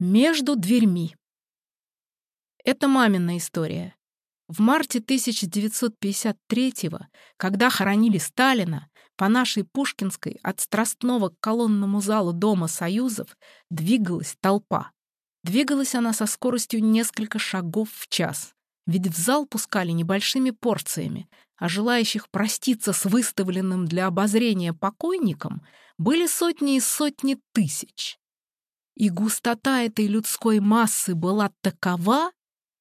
Между дверьми. Это мамина история. В марте 1953-го, когда хоронили Сталина, по нашей Пушкинской от Страстного к колонному залу Дома Союзов двигалась толпа. Двигалась она со скоростью несколько шагов в час, ведь в зал пускали небольшими порциями, а желающих проститься с выставленным для обозрения покойником были сотни и сотни тысяч. И густота этой людской массы была такова,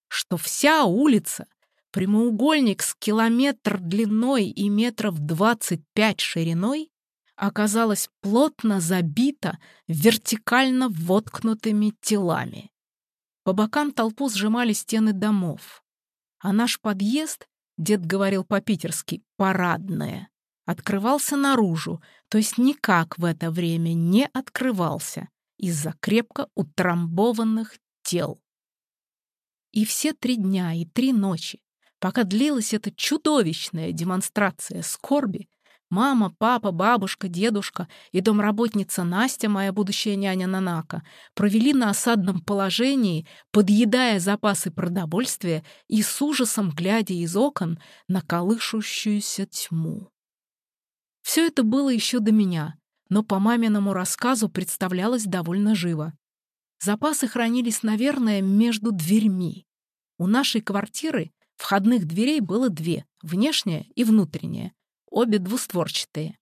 что вся улица, прямоугольник с километр длиной и метров двадцать пять шириной, оказалась плотно забита вертикально воткнутыми телами. По бокам толпу сжимали стены домов. А наш подъезд, дед говорил по-питерски, парадное, открывался наружу, то есть никак в это время не открывался из-за крепко утрамбованных тел. И все три дня и три ночи, пока длилась эта чудовищная демонстрация скорби, Мама, папа, бабушка, дедушка и домработница Настя, моя будущая няня Нанака, провели на осадном положении, подъедая запасы продовольствия и с ужасом глядя из окон на колышущуюся тьму. Все это было еще до меня, но по маминому рассказу представлялось довольно живо. Запасы хранились, наверное, между дверьми. У нашей квартиры входных дверей было две, внешняя и внутренняя обе двустворчатые.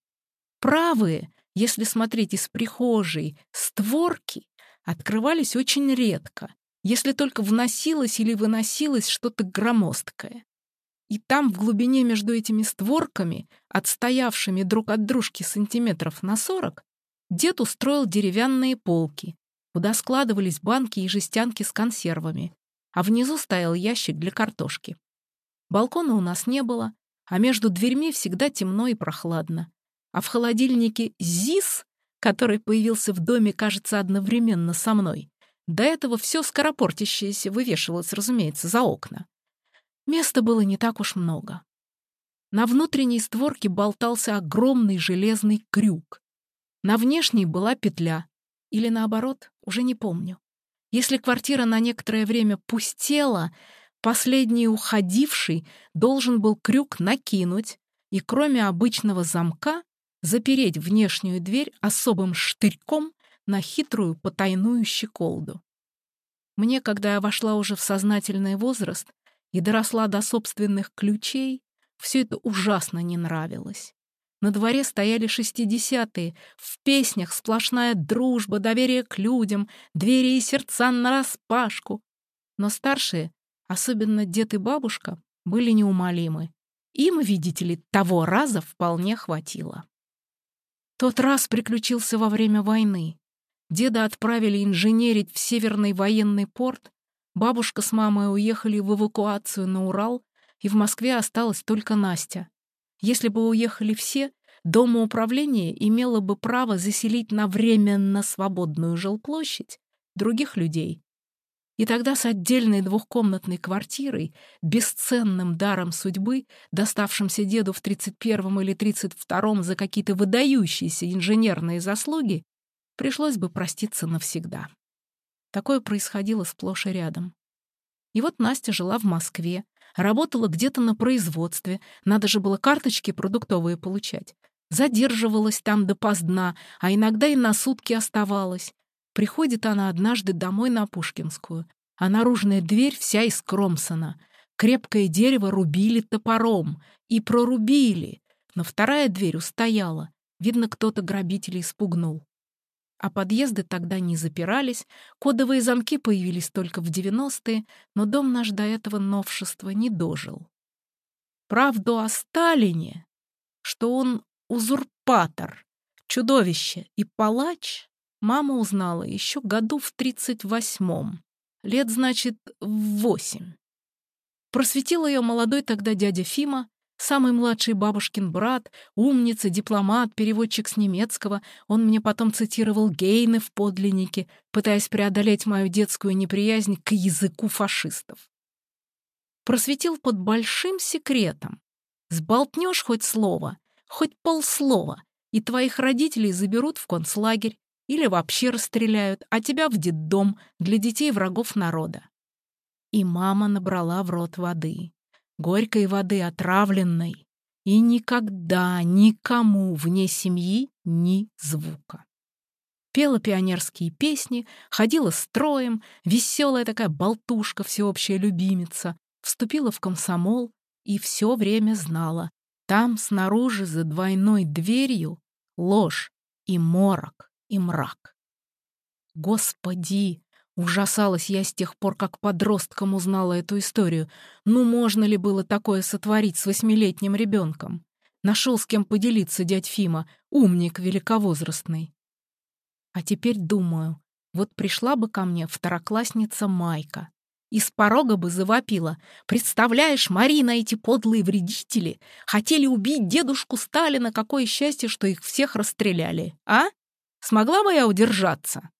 Правые, если смотреть из прихожей, створки открывались очень редко, если только вносилось или выносилось что-то громоздкое. И там, в глубине между этими створками, отстоявшими друг от дружки сантиметров на сорок, дед устроил деревянные полки, куда складывались банки и жестянки с консервами, а внизу стоял ящик для картошки. Балкона у нас не было, а между дверьми всегда темно и прохладно. А в холодильнике ЗИС, который появился в доме, кажется, одновременно со мной, до этого все скоропортящееся вывешивалось, разумеется, за окна. Места было не так уж много. На внутренней створке болтался огромный железный крюк. На внешней была петля. Или наоборот, уже не помню. Если квартира на некоторое время пустела, Последний уходивший должен был крюк накинуть и, кроме обычного замка, запереть внешнюю дверь особым штырьком на хитрую потайную щеколду. Мне, когда я вошла уже в сознательный возраст и доросла до собственных ключей, все это ужасно не нравилось. На дворе стояли шестидесятые, в песнях сплошная дружба, доверие к людям, двери и сердца нараспашку. Но старшие особенно дед и бабушка, были неумолимы. Им, видите ли, того раза вполне хватило. Тот раз приключился во время войны. Деда отправили инженерить в Северный военный порт, бабушка с мамой уехали в эвакуацию на Урал, и в Москве осталась только Настя. Если бы уехали все, Домоуправление имело бы право заселить на временно свободную жилплощадь других людей, и тогда с отдельной двухкомнатной квартирой, бесценным даром судьбы, доставшимся деду в 31-м или 32-м за какие-то выдающиеся инженерные заслуги, пришлось бы проститься навсегда. Такое происходило сплошь и рядом. И вот Настя жила в Москве, работала где-то на производстве, надо же было карточки продуктовые получать. Задерживалась там допоздна, а иногда и на сутки оставалась. Приходит она однажды домой на Пушкинскую, а наружная дверь вся искромсана. Крепкое дерево рубили топором. И прорубили. Но вторая дверь устояла. Видно, кто-то грабителей спугнул. А подъезды тогда не запирались, кодовые замки появились только в 90-е, но дом наш до этого новшества не дожил. Правду о Сталине, что он узурпатор, чудовище и палач, Мама узнала еще году в тридцать восьмом. Лет, значит, в восемь. Просветил ее молодой тогда дядя Фима, самый младший бабушкин брат, умница, дипломат, переводчик с немецкого. Он мне потом цитировал Гейны в подлиннике, пытаясь преодолеть мою детскую неприязнь к языку фашистов. Просветил под большим секретом. Сболтнешь хоть слово, хоть полслова, и твоих родителей заберут в концлагерь, или вообще расстреляют, а тебя в детдом для детей врагов народа. И мама набрала в рот воды. Горькой воды, отравленной. И никогда никому вне семьи ни звука. Пела пионерские песни, ходила строем, веселая такая болтушка, всеобщая любимица, вступила в комсомол и все время знала, там снаружи за двойной дверью ложь и морок и мрак. Господи! Ужасалась я с тех пор, как подростком узнала эту историю. Ну, можно ли было такое сотворить с восьмилетним ребенком? Нашел с кем поделиться дядь Фима, умник великовозрастный. А теперь думаю, вот пришла бы ко мне второклассница Майка. И с порога бы завопила. «Представляешь, Марина, эти подлые вредители хотели убить дедушку Сталина. Какое счастье, что их всех расстреляли. А? Смогла бы я удержаться?»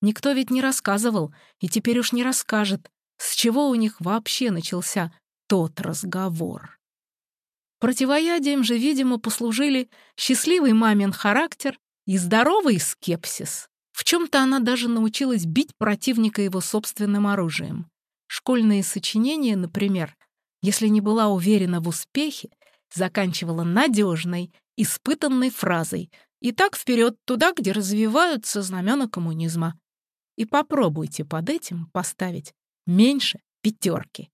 Никто ведь не рассказывал, и теперь уж не расскажет, с чего у них вообще начался тот разговор. Противоядием же, видимо, послужили счастливый мамин характер и здоровый скепсис. В чем-то она даже научилась бить противника его собственным оружием. Школьные сочинения, например, если не была уверена в успехе, заканчивала надежной, испытанной фразой «И так вперед туда, где развиваются знамена коммунизма». И попробуйте под этим поставить меньше пятерки.